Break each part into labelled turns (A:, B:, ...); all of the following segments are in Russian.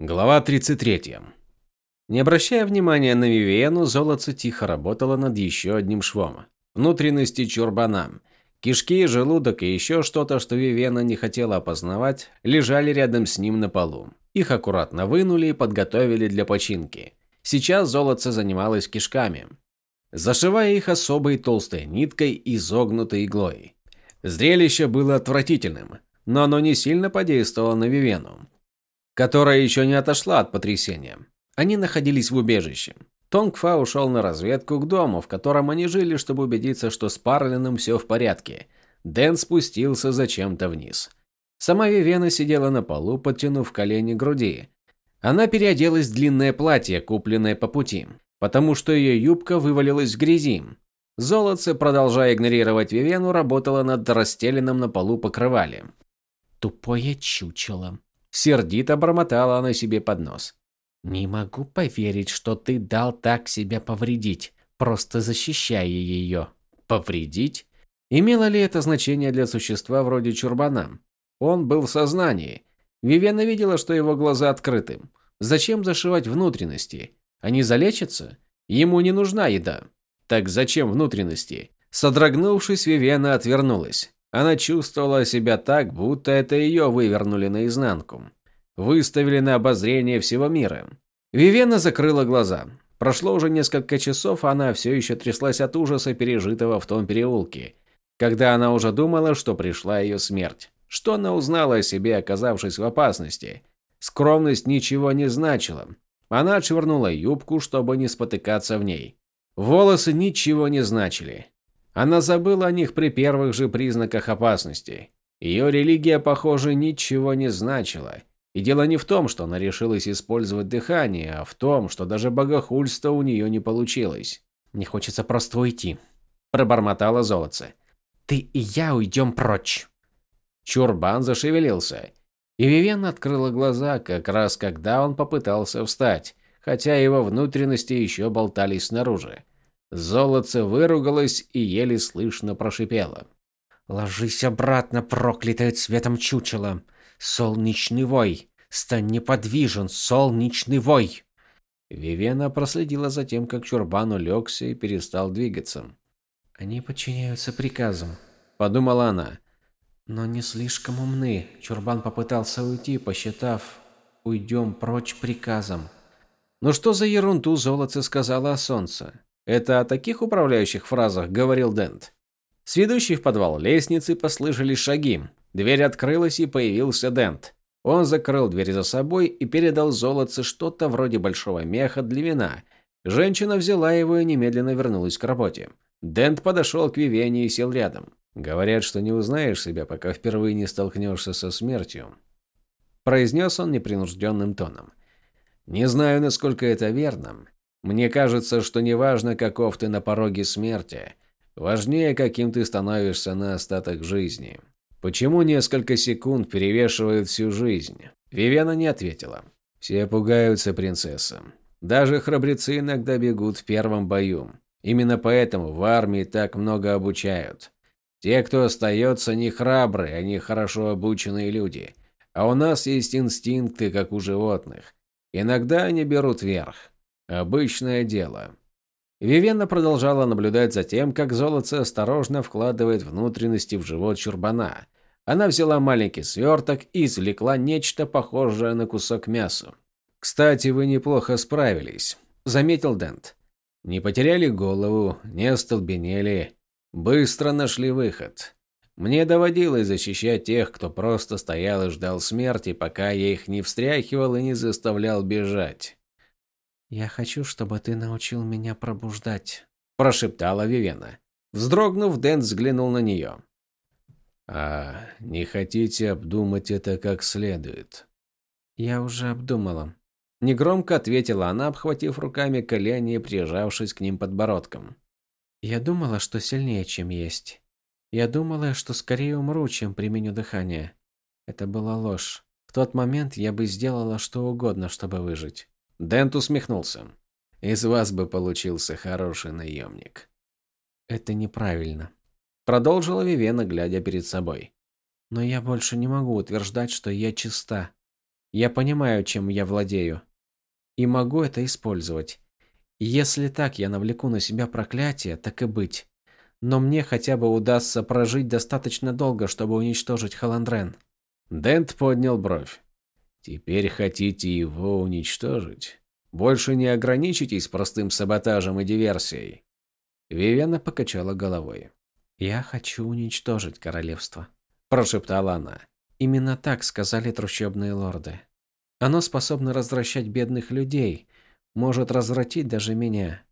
A: Глава 33. Не обращая внимания на Вивиену, золотце тихо работала над еще одним швом. Внутренности чурбана. Кишки, желудок и еще что-то, что Вивена не хотела опознавать, лежали рядом с ним на полу. Их аккуратно вынули и подготовили для починки. Сейчас золотце занималось кишками, зашивая их особой толстой ниткой, изогнутой иглой. Зрелище было отвратительным, но оно не сильно подействовало на Вивену которая еще не отошла от потрясения. Они находились в убежище. Тонгфа ушел на разведку к дому, в котором они жили, чтобы убедиться, что с Парлином все в порядке. Дэн спустился зачем-то вниз. Сама Вивена сидела на полу, подтянув колени к груди. Она переоделась в длинное платье, купленное по пути, потому что ее юбка вывалилась в грязи. Золотце, продолжая игнорировать Вивену, работала над расстеленным на полу покрывалем.
B: «Тупое чучело»,
A: Сердито бормотала она себе под нос.
B: «Не могу поверить, что ты дал так себя повредить, просто защищая ее».
A: «Повредить?» Имело ли это значение для существа вроде Чурбана? Он был в сознании. Вивена видела, что его глаза открыты. Зачем зашивать внутренности? Они залечатся? Ему не нужна еда. Так зачем внутренности? Содрогнувшись, Вивена отвернулась. Она чувствовала себя так, будто это ее вывернули наизнанку. Выставили на обозрение всего мира. Вивена закрыла глаза. Прошло уже несколько часов, а она все еще тряслась от ужаса, пережитого в том переулке, когда она уже думала, что пришла ее смерть. Что она узнала о себе, оказавшись в опасности? Скромность ничего не значила. Она отшвырнула юбку, чтобы не спотыкаться в ней. Волосы ничего не значили. Она забыла о них при первых же признаках опасности. Ее религия, похоже, ничего не значила. И дело не в том, что она решилась использовать дыхание, а в том, что даже богохульство у нее не получилось.
B: «Не хочется просто уйти», –
A: пробормотала золотце.
B: «Ты и я уйдем прочь».
A: Чурбан зашевелился. И Вивен открыла глаза, как раз когда он попытался встать, хотя его внутренности еще болтались снаружи. Золотце выругалось и еле слышно прошипело.
B: «Ложись обратно, проклятое цветом чучело! Солнечный вой! Стань неподвижен, солнечный вой!»
A: Вивена проследила за тем, как Чурбан улегся и перестал двигаться.
B: «Они подчиняются приказам», –
A: подумала она.
B: «Но не слишком умны. Чурбан попытался уйти, посчитав, уйдем прочь приказом».
A: «Ну что за ерунду золотце сказала о солнце?» Это о таких управляющих фразах говорил Дент. С ведущей в подвал лестницы послышались шаги. Дверь открылась и появился Дент. Он закрыл дверь за собой и передал золотце что-то вроде большого меха для вина. Женщина взяла его и немедленно вернулась к работе. Дент подошел к Вивене и сел рядом. Говорят, что не узнаешь себя, пока впервые не столкнешься со смертью. Произнес он непринужденным тоном. Не знаю, насколько это верно. Мне кажется, что неважно, каков ты на пороге смерти, важнее, каким ты становишься на остаток жизни. Почему несколько секунд перевешивают всю жизнь? Вивена не ответила. Все пугаются принцесса. Даже храбрецы иногда бегут в первом бою. Именно поэтому в армии так много обучают. Те, кто остается, не храбрые, они хорошо обученные люди. А у нас есть инстинкты, как у животных. Иногда они берут верх. Обычное дело. Вивена продолжала наблюдать за тем, как золотце осторожно вкладывает внутренности в живот чурбана. Она взяла маленький сверток и извлекла нечто похожее на кусок мяса. «Кстати, вы неплохо справились», – заметил Дент. «Не потеряли голову, не остолбенели, быстро нашли выход. Мне доводилось защищать тех, кто просто стоял и ждал смерти, пока я их не встряхивал и не заставлял бежать.
B: «Я хочу, чтобы ты научил меня пробуждать», –
A: прошептала Вивена. Вздрогнув, Дэн взглянул на нее. «А не хотите обдумать это как следует?»
B: «Я уже обдумала», –
A: негромко ответила она, обхватив руками колени и прижавшись к ним подбородком.
B: «Я думала, что сильнее, чем есть. Я думала, что скорее умру, чем применю дыхание. Это была ложь. В тот момент я бы сделала что угодно, чтобы выжить.
A: Дент усмехнулся. Из вас бы получился хороший наемник.
B: Это неправильно.
A: Продолжила Вивена, глядя перед собой.
B: Но я больше не могу утверждать, что я чиста. Я понимаю, чем я владею. И могу это использовать. Если так я навлеку на себя проклятие, так и быть. Но мне хотя бы удастся прожить достаточно долго, чтобы уничтожить Халандрен.
A: Дент поднял бровь. Теперь хотите его уничтожить? Больше не ограничитесь простым саботажем и диверсией. Вивена покачала головой.
B: «Я хочу уничтожить королевство», –
A: прошептала она.
B: «Именно так сказали трущобные лорды. Оно способно развращать бедных людей, может развратить даже меня.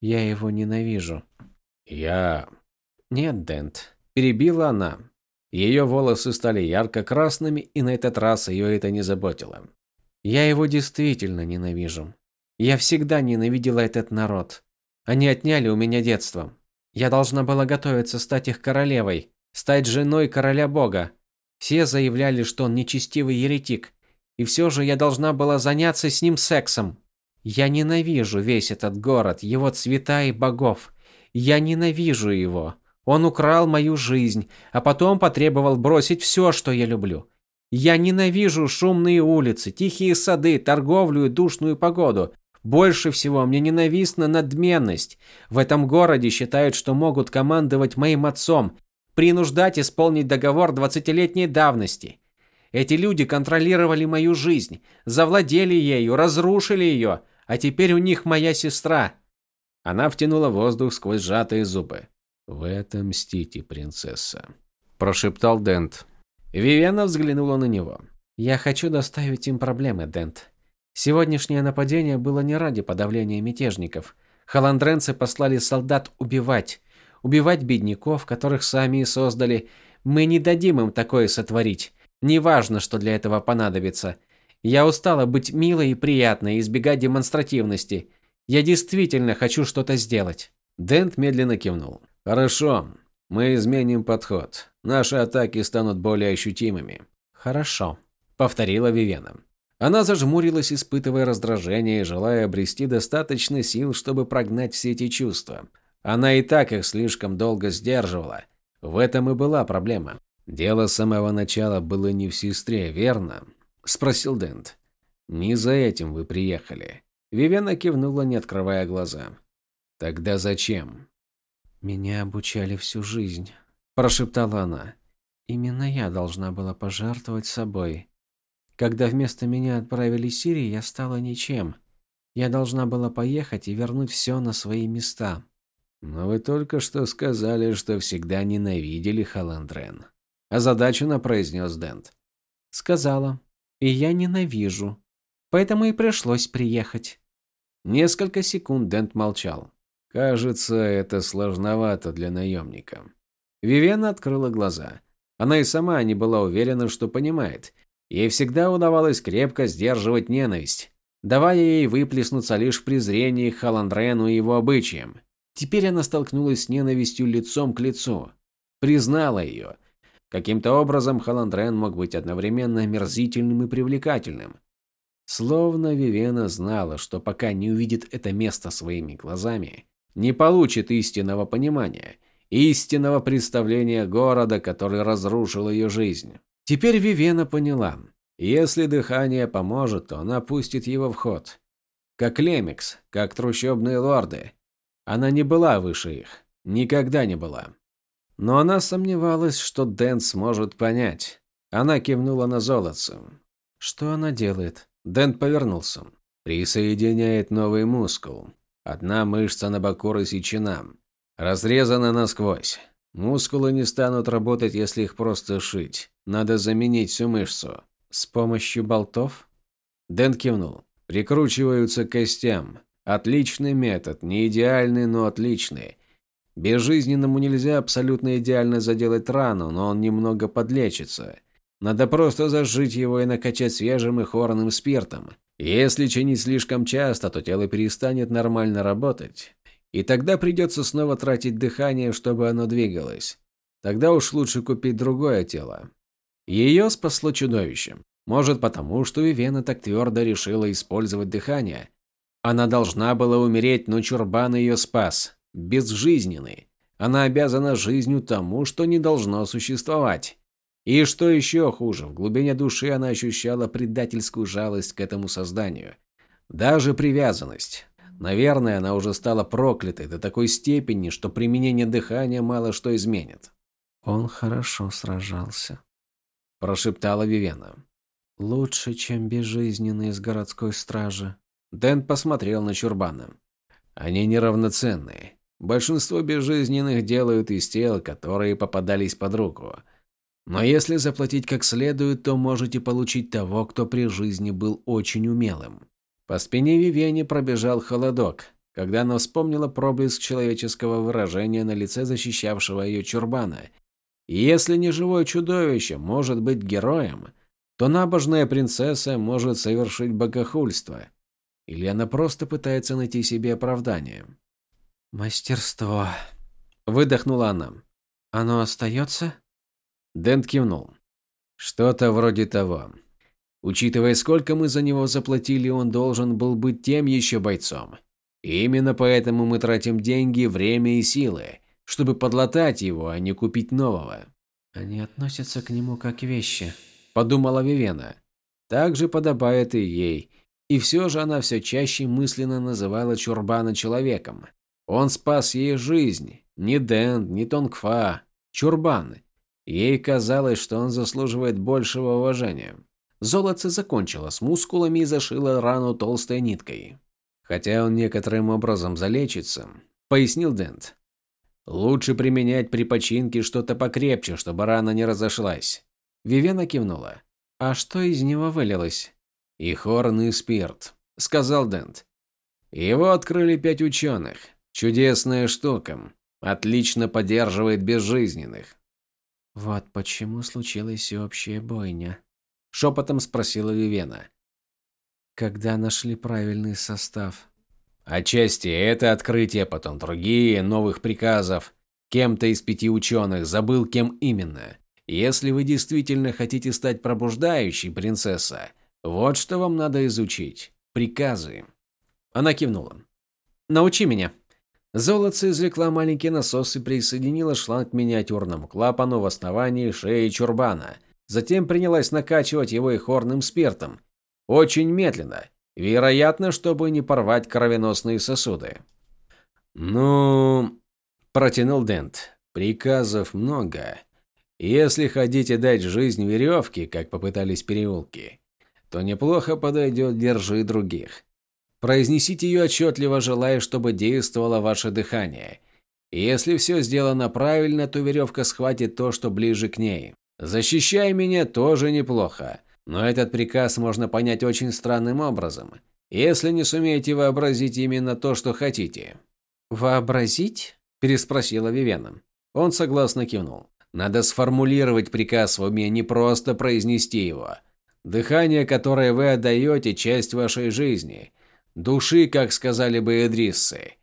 B: Я его ненавижу».
A: «Я...»
B: «Нет, Дент», –
A: перебила она. Ее волосы стали ярко-красными, и на этот раз ее это не заботило.
B: «Я его действительно ненавижу. Я всегда ненавидела этот народ. Они отняли у меня детство. Я должна была готовиться стать их королевой, стать женой короля бога. Все заявляли, что он нечестивый еретик, и все же я должна была заняться с ним сексом. Я ненавижу весь этот город, его цвета и богов. Я ненавижу его. Он украл мою жизнь, а потом потребовал бросить все, что я люблю. Я ненавижу шумные улицы, тихие сады, торговлю и душную погоду. Больше всего мне ненавистна надменность. В этом городе считают, что могут командовать моим отцом, принуждать исполнить договор двадцатилетней давности. Эти люди контролировали мою жизнь, завладели ею, разрушили ее, а теперь у них моя сестра.
A: Она втянула воздух сквозь сжатые зубы. «Вы отомстите, принцесса», – прошептал Дент. Вивена взглянула на него.
B: «Я хочу доставить им проблемы, Дент. Сегодняшнее нападение было не ради подавления мятежников. Халандренцы послали солдат убивать. Убивать бедняков, которых сами и создали. Мы не дадим им такое сотворить. Неважно, что для этого понадобится. Я устала быть милой и приятной избегать демонстративности. Я действительно хочу что-то сделать.
A: Дент медленно кивнул. Хорошо. Мы изменим подход. Наши атаки станут более ощутимыми.
B: Хорошо,
A: повторила Вивена. Она зажмурилась, испытывая раздражение и желая обрести достаточно сил, чтобы прогнать все эти чувства. Она и так их слишком долго сдерживала. В этом и была проблема. Дело с самого начала было не в сестре, верно? спросил Дент. Не за этим вы приехали. Вивена кивнула, не открывая глаза. Тогда зачем?
B: Меня обучали всю жизнь, прошептала она. Именно я должна была пожертвовать собой. Когда вместо меня отправили Сирии, я стала ничем. Я должна была поехать и вернуть все на свои места.
A: Но вы только что сказали, что всегда ненавидели Халандрен. Озадаченно произнес Дент.
B: Сказала. И я ненавижу. Поэтому и пришлось приехать.
A: Несколько секунд Дент молчал. Кажется, это сложновато для наемника. Вивена открыла глаза. Она и сама не была уверена, что понимает. Ей всегда удавалось крепко сдерживать ненависть, давая ей выплеснуться лишь в презрении к Халандрену и его обычаям. Теперь она столкнулась с ненавистью лицом к лицу. Признала ее. Каким-то образом Халандрен мог быть одновременно мерзительным и привлекательным. Словно Вивена знала, что пока не увидит это место своими глазами, не получит истинного понимания, истинного представления города, который разрушил ее жизнь. Теперь Вивена поняла. Если дыхание поможет, то она пустит его в ход. Как Лемикс, как трущобные лорды. Она не была выше их. Никогда не была. Но она сомневалась, что Дэн сможет понять. Она кивнула на золотце.
B: Что она делает?
A: Дэн повернулся. Присоединяет новый мускул. Одна мышца на боку рассечена. Разрезана насквозь. Мускулы не станут работать, если их просто шить. Надо заменить всю мышцу.
B: С помощью болтов?
A: Дэн кивнул. Прикручиваются к костям. Отличный метод, не идеальный, но отличный. Безжизненному нельзя абсолютно идеально заделать рану, но он немного подлечится. Надо просто зажить его и накачать свежим и хорным спиртом. Если чинить слишком часто, то тело перестанет нормально работать. И тогда придется снова тратить дыхание, чтобы оно двигалось. Тогда уж лучше купить другое тело. Ее спасло чудовище. Может потому, что Ивена так твердо решила использовать дыхание. Она должна была умереть, но Чурбан ее спас. Безжизненный. Она обязана жизнью тому, что не должно существовать. И что еще хуже, в глубине души она ощущала предательскую жалость к этому созданию. Даже привязанность. Наверное, она уже стала проклятой до такой степени, что применение дыхания мало что изменит.
B: «Он хорошо сражался», –
A: прошептала Вивена.
B: «Лучше, чем безжизненный из городской стражи».
A: Дэн посмотрел на Чурбана. «Они неравноценные. Большинство безжизненных делают из тел, которые попадались под руку. Но если заплатить как следует, то можете получить того, кто при жизни был очень умелым. По спине Вивени пробежал холодок, когда она вспомнила проблеск человеческого выражения на лице защищавшего ее чурбана. И если неживое чудовище может быть героем, то набожная принцесса может совершить богохульство. Или она просто пытается найти себе оправдание.
B: «Мастерство», –
A: выдохнула она.
B: «Оно остается?»
A: Дент кивнул. Что-то вроде того. Учитывая, сколько мы за него заплатили, он должен был быть тем еще бойцом. И именно поэтому мы тратим деньги, время и силы, чтобы подлатать его, а не купить нового.
B: Они относятся к нему как вещи,
A: подумала Вивена. Так же подобает и ей. И все же она все чаще мысленно называла Чурбана человеком. Он спас ей жизнь. Ни Дент, ни Тонгфа. Чурбан. Ей казалось, что он заслуживает большего уважения. Золотце закончила с мускулами и зашила рану толстой ниткой. Хотя он некоторым образом залечится, пояснил Дент. Лучше применять при починке что-то покрепче, чтобы рана не разошлась. Вивена кивнула.
B: А что из него вылилось?
A: И хорный спирт, сказал Дент. Его открыли пять ученых. Чудесная штука. Отлично поддерживает безжизненных.
B: «Вот почему случилась всеобщая бойня», –
A: шепотом спросила Вивена.
B: «Когда нашли правильный состав».
A: Отчасти это открытие, потом другие, новых приказов. Кем-то из пяти ученых забыл, кем именно. Если вы действительно хотите стать пробуждающей, принцесса, вот что вам надо изучить. Приказы. Она кивнула. «Научи меня», Золотце извлекла маленький насос и присоединила шланг к миниатюрному клапану в основании шеи чурбана. Затем принялась накачивать его ихорным спиртом. Очень медленно. Вероятно, чтобы не порвать кровеносные сосуды. «Ну...» – протянул Дент. «Приказов много. Если хотите дать жизнь веревке, как попытались переулки, то неплохо подойдет «держи других». Произнесите ее отчетливо, желая, чтобы действовало ваше дыхание. если все сделано правильно, то веревка схватит то, что ближе к ней. Защищай меня тоже неплохо. Но этот приказ можно понять очень странным образом, если не сумеете вообразить именно то, что хотите.
B: «Вообразить?»
A: – переспросила Вивена. Он согласно кивнул. «Надо сформулировать приказ в уме, не просто произнести его. Дыхание, которое вы отдаете, часть вашей жизни. Души, как сказали бы Эдриссы.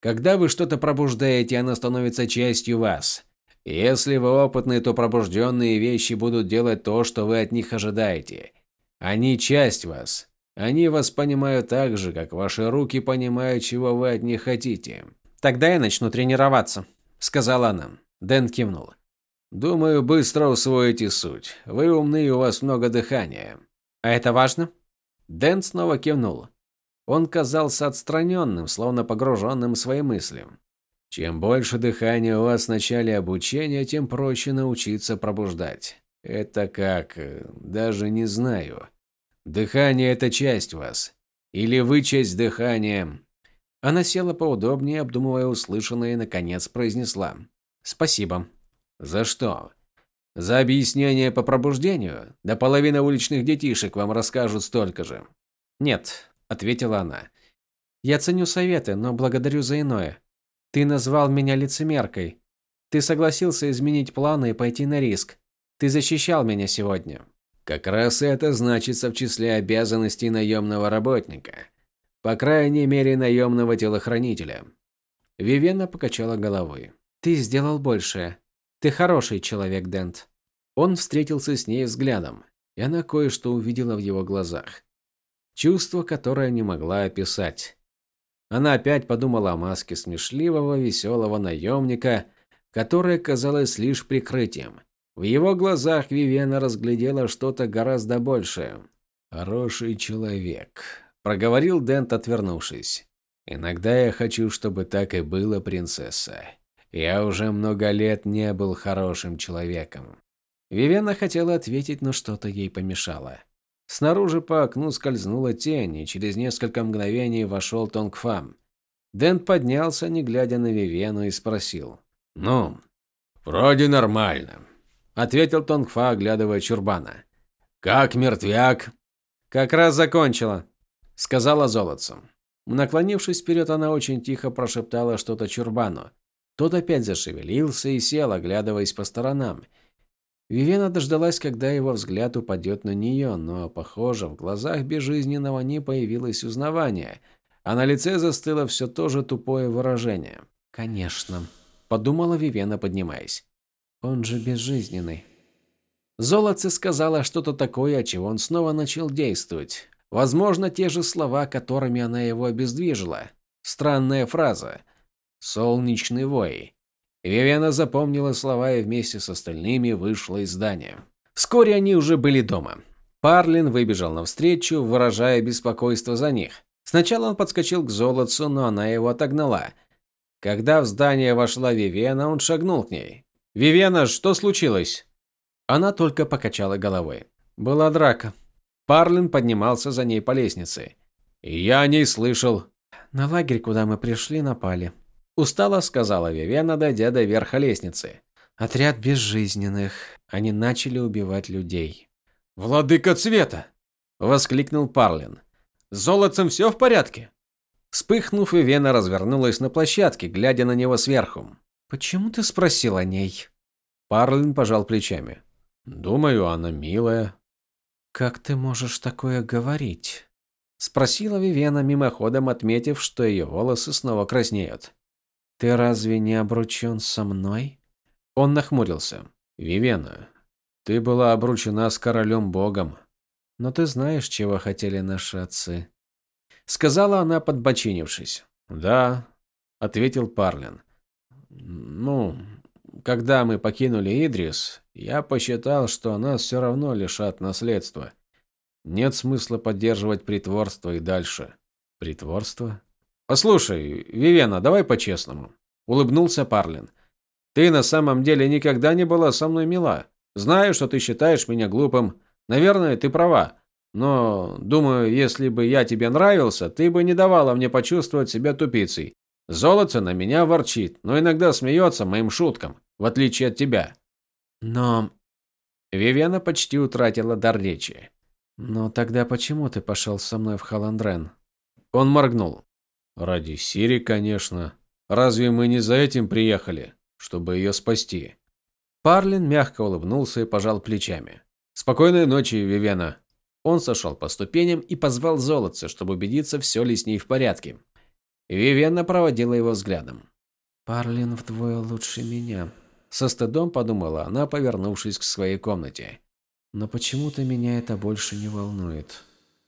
A: Когда вы что-то пробуждаете, оно становится частью вас. Если вы опытны, то пробужденные вещи будут делать то, что вы от них ожидаете. Они часть вас. Они вас понимают так же, как ваши руки понимают, чего вы от них хотите.
B: Тогда я начну тренироваться, сказала она.
A: Дэн кивнул. Думаю, быстро усвоите суть. Вы умны и у вас много дыхания.
B: А это важно?
A: Дэн снова кивнул. Он казался отстраненным, словно погруженным в свои мысли. Чем больше дыхания у вас в начале обучения, тем проще научиться пробуждать. Это как... Э, даже не знаю. Дыхание – это часть вас. Или вы часть дыхания. Она села поудобнее, обдумывая услышанное, и, наконец, произнесла. «Спасибо». «За что?» «За объяснение по пробуждению? Да половина уличных детишек вам расскажут столько же».
B: «Нет, – ответила она. «Я ценю советы, но благодарю за иное. Ты назвал меня лицемеркой. Ты согласился изменить планы и пойти на риск. Ты защищал меня сегодня».
A: «Как раз это значится в числе обязанностей наемного работника. По крайней мере, наемного телохранителя».
B: Вивена покачала головой. «Ты сделал большее. Ты хороший человек, Дент».
A: Он встретился с ней взглядом, и она кое-что увидела в его глазах. Чувство, которое не могла описать. Она опять подумала о маске смешливого, веселого наемника, которая казалась лишь прикрытием. В его глазах Вивена разглядела что-то гораздо большее. «Хороший человек», – проговорил Дент, отвернувшись. «Иногда я хочу, чтобы так и было, принцесса. Я уже много лет не был хорошим человеком». Вивена хотела ответить, но что-то ей помешало. Снаружи по окну скользнула тень, и через несколько мгновений вошел Тонгфам. Дент поднялся, не глядя на Вивену, и спросил. «Ну, вроде нормально», – ответил Тонгфа, оглядывая Чурбана. «Как мертвяк?» «Как раз закончила», – сказала золотцем. Наклонившись вперед, она очень тихо прошептала что-то Чурбану. Тот опять зашевелился и сел, оглядываясь по сторонам. Вивена дождалась, когда его взгляд упадет на нее, но, похоже, в глазах безжизненного не появилось узнавания – а на лице застыло все то же тупое выражение. «Конечно», – подумала Вивена, поднимаясь. «Он же безжизненный». Золотце сказала что-то такое, от чего он снова начал действовать. Возможно, те же слова, которыми она его обездвижила. Странная фраза. «Солнечный вой». Вивена запомнила слова и вместе с остальными вышла из здания. Вскоре они уже были дома. Парлин выбежал навстречу, выражая беспокойство за них. Сначала он подскочил к золотцу, но она его отогнала. Когда в здание вошла Вивена, он шагнул к ней. «Вивена, что случилось?» Она только покачала головой. Была драка. Парлин поднимался за ней по лестнице. «Я о ней слышал». «На лагерь, куда мы пришли, напали». Устало сказала Вивена, дойдя до верха лестницы. «Отряд безжизненных. Они начали убивать людей». «Владыка цвета!» – воскликнул Парлин. С золотцем все в порядке?» Вспыхнув, Ивена развернулась на площадке, глядя на него сверху.
B: «Почему ты спросил о ней?»
A: Парлин пожал плечами. «Думаю, она милая».
B: «Как ты можешь такое говорить?» Спросила Вивена, мимоходом отметив, что ее волосы снова краснеют. «Ты разве не обручен со мной?»
A: Он нахмурился. «Вивена, ты была обручена с королем-богом.
B: Но ты знаешь, чего хотели наши отцы. Сказала она, подбочинившись.
A: Да, ответил Парлин. Ну, когда мы покинули Идрис, я посчитал, что нас все равно лишат наследства. Нет смысла поддерживать притворство и дальше.
B: Притворство?
A: Послушай, Вивена, давай по-честному. Улыбнулся Парлин. Ты на самом деле никогда не была со мной мила. Знаю, что ты считаешь меня глупым, Наверное, ты права. Но, думаю, если бы я тебе нравился, ты бы не давала мне почувствовать себя тупицей. Золото на меня ворчит, но иногда смеется моим шуткам, в отличие от тебя.
B: Но...
A: Вивена почти утратила дар речи.
B: «Но тогда почему ты пошел со мной в Халандрен?»
A: Он моргнул. «Ради Сири, конечно. Разве мы не за этим приехали, чтобы ее спасти?» Парлин мягко улыбнулся и пожал плечами. «Спокойной ночи, Вивена». Он сошел по ступеням и позвал золотца, чтобы убедиться, все ли с ней в порядке. Вивена проводила его взглядом.
B: «Парлин вдвое лучше меня», –
A: со стыдом подумала она, повернувшись к своей комнате.
B: «Но почему-то меня это больше не волнует».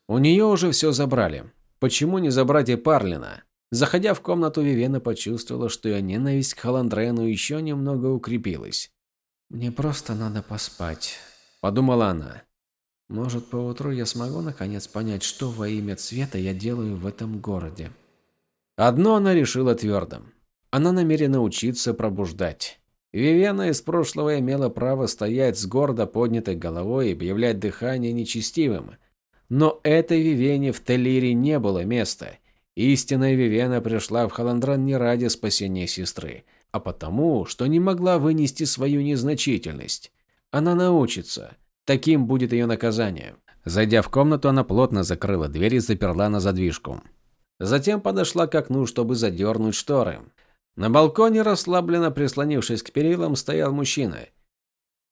A: У нее уже все забрали. Почему не забрать и Парлина? Заходя в комнату, Вивена почувствовала, что ее ненависть к Халандрену еще немного укрепилась.
B: «Мне просто надо поспать»,
A: подумала она.
B: Может, поутру я смогу наконец понять, что во имя цвета я делаю в этом городе.
A: Одно она решила твердо. Она намерена учиться пробуждать. Вивена из прошлого имела право стоять с гордо поднятой головой и объявлять дыхание нечестивым. Но этой Вивене в Телире не было места. Истинная Вивена пришла в Халандран не ради спасения сестры, а потому, что не могла вынести свою незначительность. Она научится. Таким будет ее наказание. Зайдя в комнату, она плотно закрыла дверь и заперла на задвижку. Затем подошла к окну, чтобы задернуть шторы. На балконе, расслабленно прислонившись к перилам, стоял мужчина.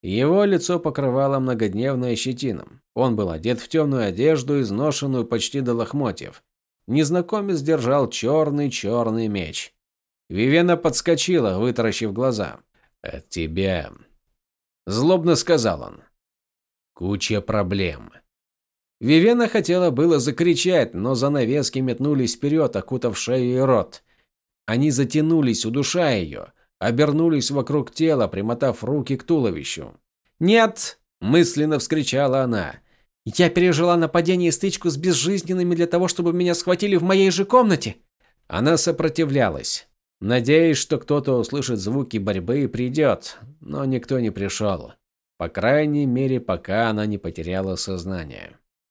A: Его лицо покрывало многодневная щетина. Он был одет в темную одежду, изношенную почти до лохмотьев. Незнакомец держал черный-черный меч. Вивена подскочила, вытаращив глаза. «От тебя Злобно сказал он. Куча проблем. Вивена хотела было закричать, но занавески метнулись вперед, окутав шею и рот. Они затянулись, удушая ее, обернулись вокруг тела, примотав руки к туловищу. «Нет!» – мысленно вскричала она.
B: «Я пережила нападение и стычку с безжизненными для того, чтобы меня схватили в моей же комнате!»
A: Она сопротивлялась, надеясь, что кто-то услышит звуки борьбы и придет, но никто не пришел. По крайней мере, пока она не потеряла сознание.